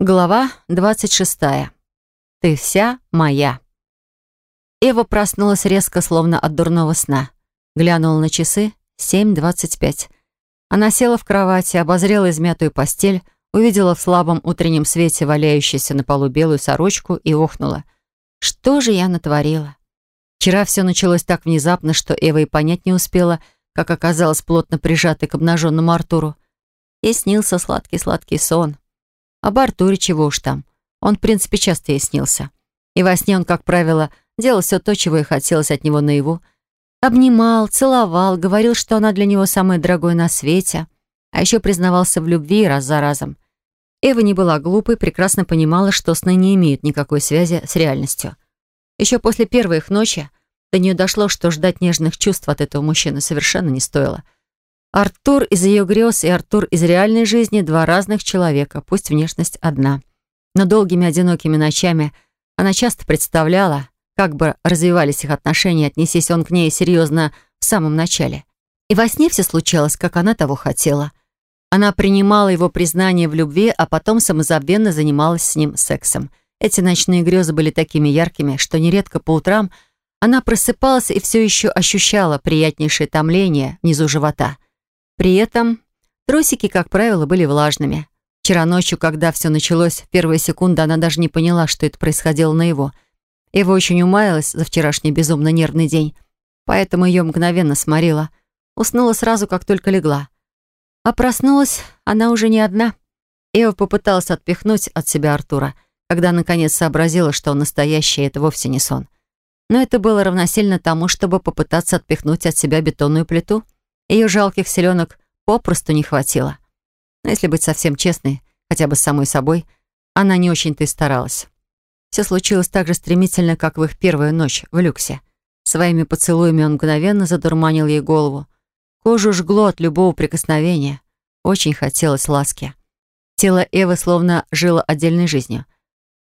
Глава 26. Ты вся моя. Эва проснулась резко, словно от дурного сна. Глянула на часы. 7.25. Она села в кровати, обозрела измятую постель, увидела в слабом утреннем свете валяющуюся на полу белую сорочку и охнула. Что же я натворила? Вчера все началось так внезапно, что Эва и понять не успела, как оказалась плотно прижатой к обнаженному Артуру. И снился сладкий-сладкий сон. Об Артуре чего уж там. Он, в принципе, часто ей снился. И во сне он, как правило, делал все то, чего и хотелось от него наяву. Обнимал, целовал, говорил, что она для него самое дорогое на свете. А еще признавался в любви раз за разом. Эва не была глупой, прекрасно понимала, что сны не имеют никакой связи с реальностью. Еще после первой их ночи до нее дошло, что ждать нежных чувств от этого мужчины совершенно не стоило. Артур из ее грез и Артур из реальной жизни — два разных человека, пусть внешность одна. Но долгими одинокими ночами она часто представляла, как бы развивались их отношения, отнесись он к ней серьезно в самом начале. И во сне все случалось, как она того хотела. Она принимала его признание в любви, а потом самозабвенно занималась с ним сексом. Эти ночные грезы были такими яркими, что нередко по утрам она просыпалась и все еще ощущала приятнейшее томление внизу живота — при этом трусики, как правило, были влажными. Вчера ночью, когда все началось, в первые секунды она даже не поняла, что это происходило на его. Его очень умаялась за вчерашний безумно нервный день, поэтому ее мгновенно сморила. Уснула сразу, как только легла. А проснулась она уже не одна. Эва попыталась отпихнуть от себя Артура, когда наконец сообразила, что он настоящий, это вовсе не сон. Но это было равносильно тому, чтобы попытаться отпихнуть от себя бетонную плиту — ее жалких селенок попросту не хватило. Но если быть совсем честной, хотя бы с самой собой, она не очень-то и старалась. Все случилось так же стремительно, как в их первую ночь в люксе. Своими поцелуями он мгновенно задурманил ей голову. Кожу жгло от любого прикосновения. Очень хотелось ласки. Тело Эвы словно жило отдельной жизнью.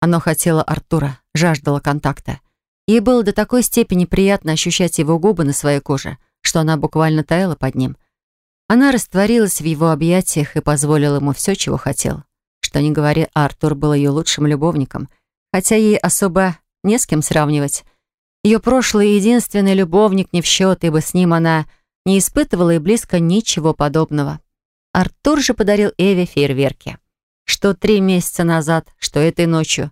Оно хотело Артура, жаждало контакта. Ей было до такой степени приятно ощущать его губы на своей коже — что она буквально таяла под ним. Она растворилась в его объятиях и позволила ему все, чего хотел. Что ни говори, Артур был ее лучшим любовником, хотя ей особо не с кем сравнивать. Ее прошлый единственный любовник не в счет, ибо с ним она не испытывала и близко ничего подобного. Артур же подарил Эве фейерверки. Что три месяца назад, что этой ночью.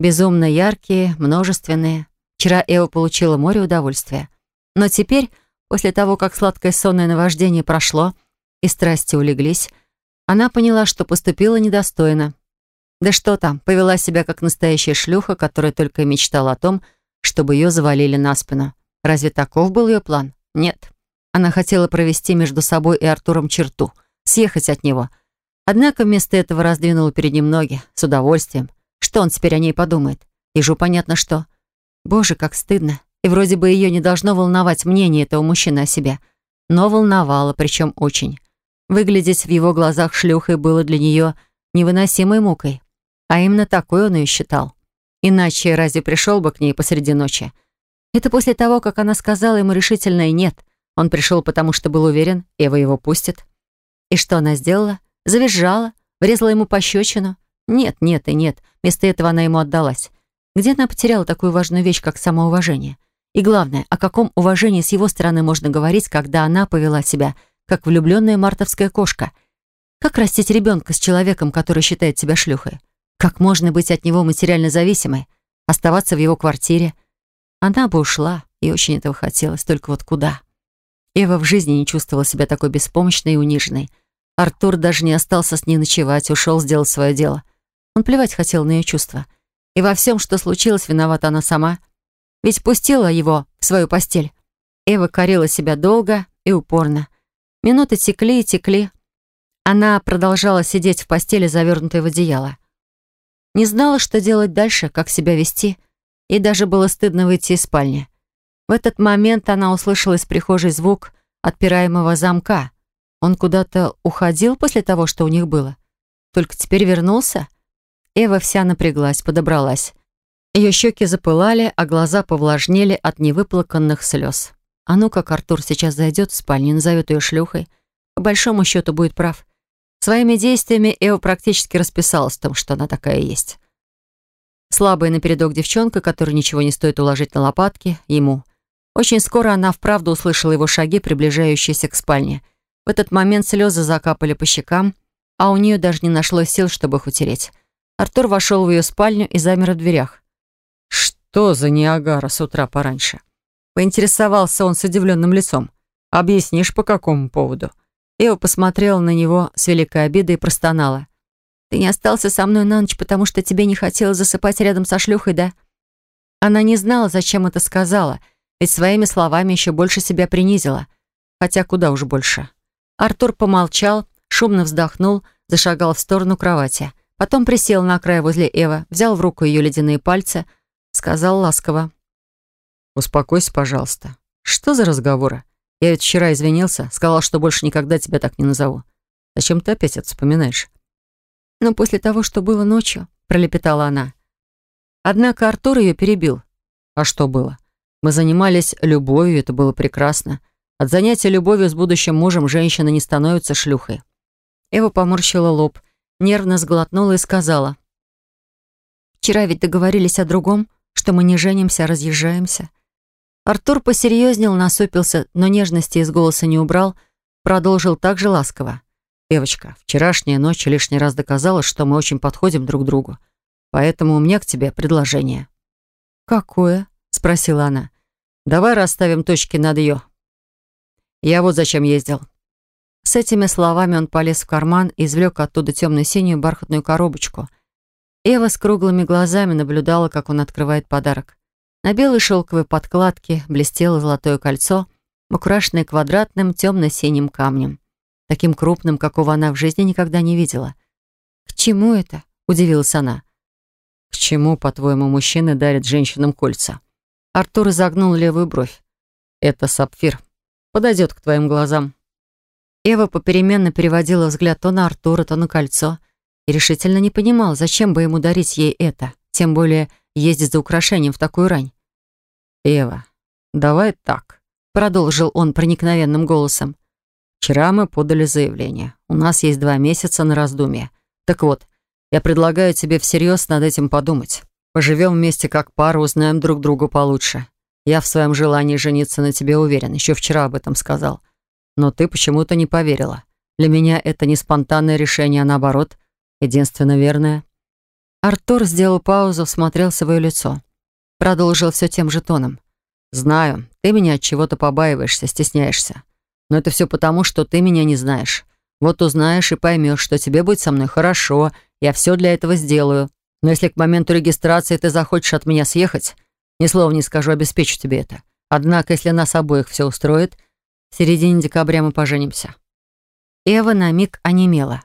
Безумно яркие, множественные. Вчера Эва получила море удовольствия. Но теперь После того, как сладкое сонное наваждение прошло и страсти улеглись, она поняла, что поступила недостойно. Да что там, повела себя как настоящая шлюха, которая только и мечтала о том, чтобы ее завалили на спину. Разве таков был ее план? Нет. Она хотела провести между собой и Артуром черту, съехать от него. Однако вместо этого раздвинула перед ним ноги, с удовольствием. Что он теперь о ней подумает? Ежу понятно что. Боже, как стыдно. И вроде бы ее не должно волновать мнение этого мужчины о себе. Но волновало, причем очень. Выглядеть в его глазах шлюхой было для нее невыносимой мукой. А именно такой он ее считал. Иначе разве пришел бы к ней посреди ночи? Это после того, как она сказала ему решительно и нет. Он пришел, потому что был уверен, Эва его пустит. И что она сделала? Завизжала, врезала ему пощечину. Нет, нет и нет. Вместо этого она ему отдалась. Где она потеряла такую важную вещь, как самоуважение? И главное, о каком уважении с его стороны можно говорить, когда она повела себя, как влюбленная мартовская кошка? Как растить ребенка с человеком, который считает себя шлюхой? Как можно быть от него материально зависимой? Оставаться в его квартире? Она бы ушла, и очень этого хотелось, только вот куда? Эва в жизни не чувствовала себя такой беспомощной и униженной. Артур даже не остался с ней ночевать, ушел сделать свое дело. Он плевать хотел на ее чувства. И во всем, что случилось, виновата она сама — ведь пустила его в свою постель. Эва корила себя долго и упорно. Минуты текли и текли. Она продолжала сидеть в постели, завернутой в одеяло. Не знала, что делать дальше, как себя вести, и даже было стыдно выйти из спальни. В этот момент она услышала из прихожей звук отпираемого замка. Он куда-то уходил после того, что у них было. Только теперь вернулся. Эва вся напряглась, подобралась. Ее щеки запылали, а глаза повлажнели от невыплаканных слез. А ну как Артур сейчас зайдет в спальню и назовет ее шлюхой. По большому счету будет прав. Своими действиями Эва практически расписалась в том, что она такая есть. Слабая напередок девчонка, которой ничего не стоит уложить на лопатки, ему. Очень скоро она вправду услышала его шаги, приближающиеся к спальне. В этот момент слезы закапали по щекам, а у нее даже не нашлось сил, чтобы их утереть. Артур вошел в ее спальню и замер в дверях. «Что за Ниагара с утра пораньше?» Поинтересовался он с удивленным лицом. «Объяснишь, по какому поводу?» Эва посмотрела на него с великой обидой и простонала. «Ты не остался со мной на ночь, потому что тебе не хотелось засыпать рядом со шлюхой, да?» Она не знала, зачем это сказала, ведь своими словами еще больше себя принизила. Хотя куда уж больше. Артур помолчал, шумно вздохнул, зашагал в сторону кровати. Потом присел на край возле Эвы, взял в руку ее ледяные пальцы, сказал ласково. «Успокойся, пожалуйста. Что за разговоры? Я ведь вчера извинился, сказал, что больше никогда тебя так не назову. Зачем ты опять это вспоминаешь?» «Ну, после того, что было ночью», — пролепетала она. Однако Артур ее перебил. «А что было? Мы занимались любовью, это было прекрасно. От занятия любовью с будущим мужем женщина не становится шлюхой». Эва поморщила лоб, нервно сглотнула и сказала. «Вчера ведь договорились о другом, что мы не женимся, а разъезжаемся». Артур посерьезнел, насупился, но нежности из голоса не убрал, продолжил так же ласково. «Девочка, вчерашняя ночь лишний раз доказала, что мы очень подходим друг другу. Поэтому у меня к тебе предложение». «Какое?» — спросила она. «Давай расставим точки над «ё». Я вот зачем ездил». С этими словами он полез в карман и извлек оттуда темно-синюю бархатную коробочку. Эва с круглыми глазами наблюдала, как он открывает подарок. На белой шелковой подкладке блестело золотое кольцо, украшенное квадратным темно-синим камнем, таким крупным, какого она в жизни никогда не видела. «К чему это?» — удивилась она. «К чему, по-твоему, мужчины дарят женщинам кольца?» Артур изогнул левую бровь. «Это сапфир. Подойдет к твоим глазам». Эва попеременно переводила взгляд то на Артура, то на кольцо и решительно не понимал, зачем бы ему дарить ей это, тем более ездить за украшением в такую рань. «Эва, давай так», — продолжил он проникновенным голосом. «Вчера мы подали заявление. У нас есть два месяца на раздумье. Так вот, я предлагаю тебе всерьез над этим подумать. Поживем вместе как пара, узнаем друг друга получше. Я в своем желании жениться на тебе уверен, еще вчера об этом сказал. Но ты почему-то не поверила. Для меня это не спонтанное решение, а наоборот, единственно верное». Артур сделал паузу, всмотрелся в ее лицо. Продолжил все тем же тоном. «Знаю, ты меня от чего-то побаиваешься, стесняешься. Но это все потому, что ты меня не знаешь. Вот узнаешь и поймешь, что тебе будет со мной хорошо, я все для этого сделаю. Но если к моменту регистрации ты захочешь от меня съехать, ни слова не скажу, обеспечу тебе это. Однако, если нас обоих все устроит, в середине декабря мы поженимся». Эва на миг онемела.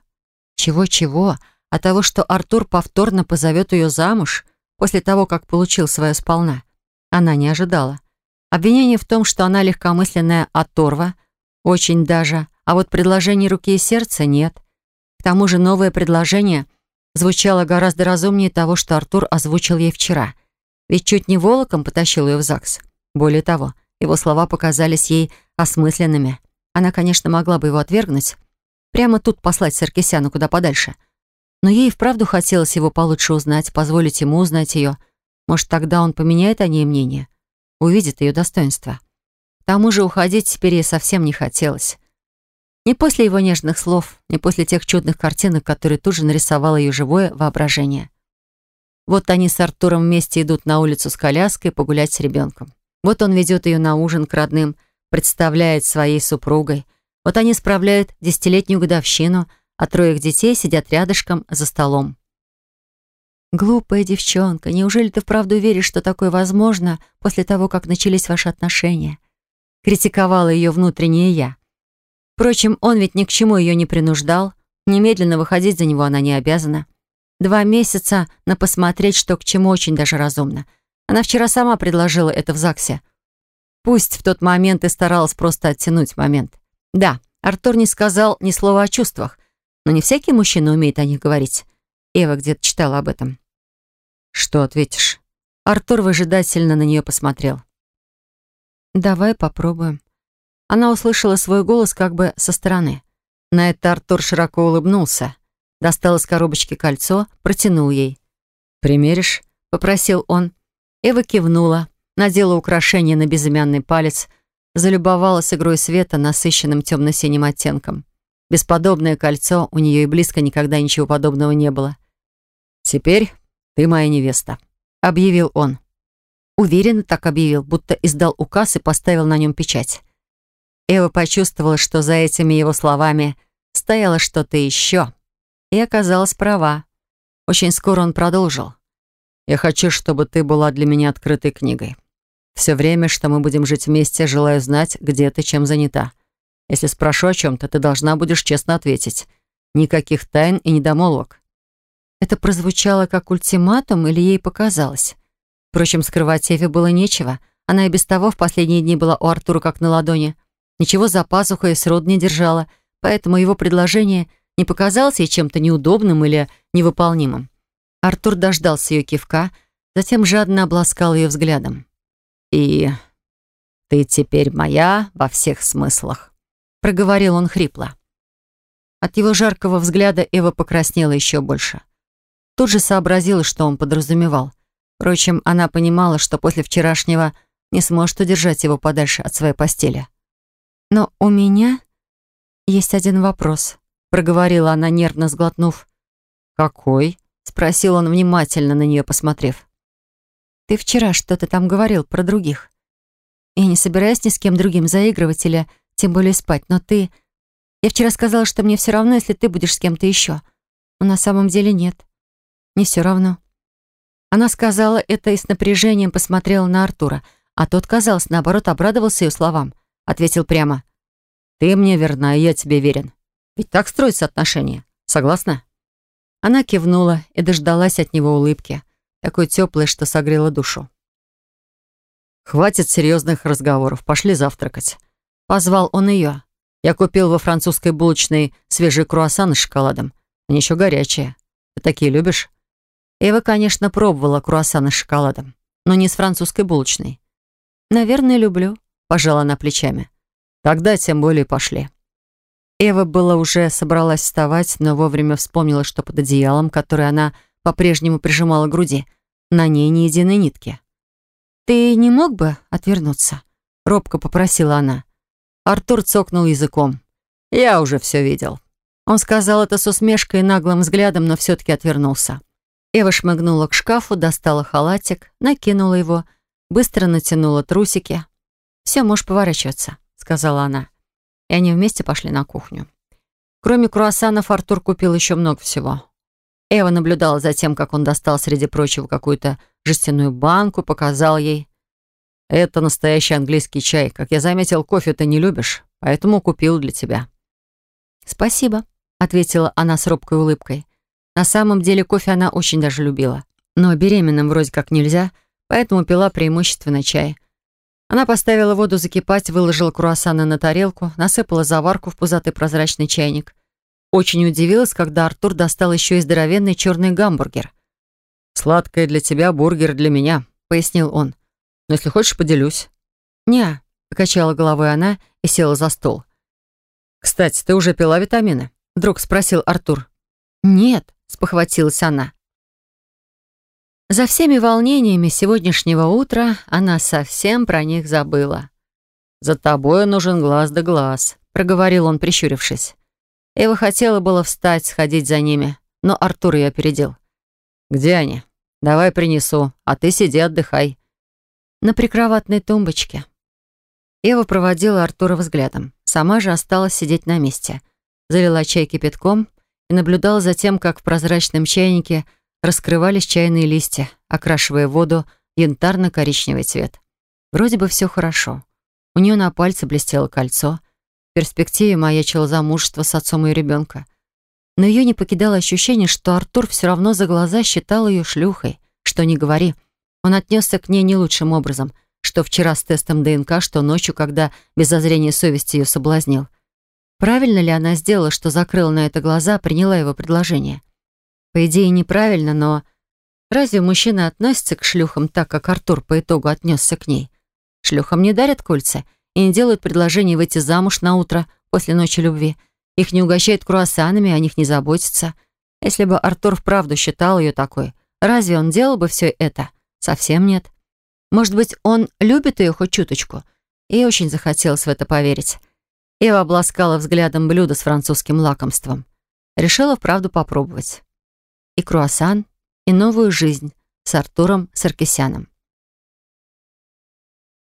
Чего-чего, а того, что Артур повторно позовет ее замуж после того, как получил свое сполна, она не ожидала. Обвинение в том, что она легкомысленная оторва, очень даже, а вот предложение руки и сердца нет. К тому же новое предложение звучало гораздо разумнее того, что Артур озвучил ей вчера. Ведь чуть не волоком потащил ее в ЗАГС. Более того, его слова показались ей осмысленными. Она, конечно, могла бы его отвергнуть. Прямо тут послать Саркисяну куда подальше — но ей вправду хотелось его получше узнать, позволить ему узнать ее. Может, тогда он поменяет о ней мнение, увидит ее достоинство. К тому же уходить теперь ей совсем не хотелось. Не после его нежных слов, не после тех чудных картинок, которые тут же нарисовало ее живое воображение. Вот они с Артуром вместе идут на улицу с коляской погулять с ребенком. Вот он ведет ее на ужин к родным, представляет своей супругой. Вот они справляют десятилетнюю годовщину — а трое их детей сидят рядышком за столом. «Глупая девчонка, неужели ты вправду веришь, что такое возможно после того, как начались ваши отношения?» Критиковала ее внутреннее «я». Впрочем, он ведь ни к чему ее не принуждал, немедленно выходить за него она не обязана. Два месяца на посмотреть, что к чему очень даже разумно. Она вчера сама предложила это в ЗАГСе. Пусть в тот момент и старалась просто оттянуть момент. Да, Артур не сказал ни слова о чувствах, но не всякий мужчина умеет о них говорить. Эва где-то читала об этом. «Что ответишь?» Артур выжидательно на нее посмотрел. «Давай попробуем». Она услышала свой голос как бы со стороны. На это Артур широко улыбнулся, достал из коробочки кольцо, протянул ей. «Примеришь?» — попросил он. Эва кивнула, надела украшение на безымянный палец, залюбовалась игрой света насыщенным темно-синим оттенком. Бесподобное кольцо, у нее и близко никогда ничего подобного не было. «Теперь ты моя невеста», — объявил он. Уверенно так объявил, будто издал указ и поставил на нем печать. Эва почувствовала, что за этими его словами стояло что-то еще, и оказалась права. Очень скоро он продолжил. Я хочу, чтобы ты была для меня открытой книгой. Все время, что мы будем жить вместе, желаю знать, где ты чем занята. Если спрошу о чем-то, ты должна будешь честно ответить. Никаких тайн и недомолвок». Это прозвучало как ультиматум или ей показалось? Впрочем, скрывать Эве было нечего. Она и без того в последние дни была у Артура как на ладони. Ничего за пазухой срод не держала, поэтому его предложение не показалось ей чем-то неудобным или невыполнимым. Артур дождался ее кивка, затем жадно обласкал ее взглядом. «И ты теперь моя во всех смыслах», — проговорил он хрипло. От его жаркого взгляда Эва покраснела еще больше. Тут же сообразила, что он подразумевал. Впрочем, она понимала, что после вчерашнего не сможет удержать его подальше от своей постели. «Но у меня есть один вопрос», — проговорила она, нервно сглотнув. «Какой?» Спросил он, внимательно на нее посмотрев. «Ты вчера что-то там говорил про других. Я не собираюсь ни с кем другим заигрывать или тем более спать, но ты... Я вчера сказала, что мне все равно, если ты будешь с кем-то еще. Но на самом деле нет. Не все равно». Она сказала это и с напряжением посмотрела на Артура, а тот, казалось, наоборот, обрадовался ее словам. Ответил прямо. «Ты мне верна, и я тебе верен. Ведь так строятся отношения. Согласна?» Она кивнула и дождалась от него улыбки, такой теплой, что согрела душу. «Хватит серьезных разговоров, пошли завтракать». Позвал он ее. Я купил во французской булочной свежие круассаны с шоколадом. Они еще горячие. Ты такие любишь? Эва, конечно, пробовала круассаны с шоколадом, но не с французской булочной. «Наверное, люблю», — пожала она плечами. «Тогда тем более пошли». Эва была уже собралась вставать, но вовремя вспомнила, что под одеялом, которое она по-прежнему прижимала к груди, на ней ни единой нитки. «Ты не мог бы отвернуться?» — робко попросила она. Артур цокнул языком. «Я уже все видел». Он сказал это с усмешкой и наглым взглядом, но все-таки отвернулся. Эва шмыгнула к шкафу, достала халатик, накинула его, быстро натянула трусики. «Все, можешь поворачиваться», — сказала она и они вместе пошли на кухню. Кроме круассанов, Артур купил еще много всего. Эва наблюдала за тем, как он достал, среди прочего, какую-то жестяную банку, показал ей. «Это настоящий английский чай. Как я заметил, кофе ты не любишь, поэтому купил для тебя». «Спасибо», — ответила она с робкой улыбкой. На самом деле кофе она очень даже любила. Но беременным вроде как нельзя, поэтому пила преимущественно чай. Она поставила воду закипать, выложила круассаны на тарелку, насыпала заварку в пузатый прозрачный чайник. Очень удивилась, когда Артур достал еще и здоровенный черный гамбургер. «Сладкое для тебя, бургер для меня», — пояснил он. «Но если хочешь, поделюсь». «Не», — покачала головой она и села за стол. «Кстати, ты уже пила витамины?» — вдруг спросил Артур. «Нет», — спохватилась она. За всеми волнениями сегодняшнего утра она совсем про них забыла. «За тобой нужен глаз да глаз», — проговорил он, прищурившись. Эва хотела было встать, сходить за ними, но Артур ее опередил. «Где они? Давай принесу, а ты сиди, отдыхай». На прикроватной тумбочке. Эва проводила Артура взглядом. Сама же осталась сидеть на месте. Залила чай кипятком и наблюдала за тем, как в прозрачном чайнике — раскрывались чайные листья, окрашивая воду янтарно-коричневый цвет. Вроде бы все хорошо. У нее на пальце блестело кольцо. Перспективе маячило замужество с отцом ее ребенка. Но ее не покидало ощущение, что Артур все равно за глаза считал ее шлюхой. Что не говори. Он отнесся к ней не лучшим образом, что вчера с тестом ДНК, что ночью, когда без зазрения совести ее соблазнил. Правильно ли она сделала, что закрыла на это глаза, приняла его предложение? По идее, неправильно, но... Разве мужчины относятся к шлюхам так, как Артур по итогу отнесся к ней? Шлюхам не дарят кольца и не делают предложение выйти замуж на утро после ночи любви. Их не угощают круассанами, о них не заботятся. Если бы Артур вправду считал ее такой, разве он делал бы все это? Совсем нет. Может быть, он любит ее хоть чуточку? И очень захотелось в это поверить. Ева обласкала взглядом блюдо с французским лакомством. Решила вправду попробовать. И круассан, и новую жизнь с Артуром Саркисяном.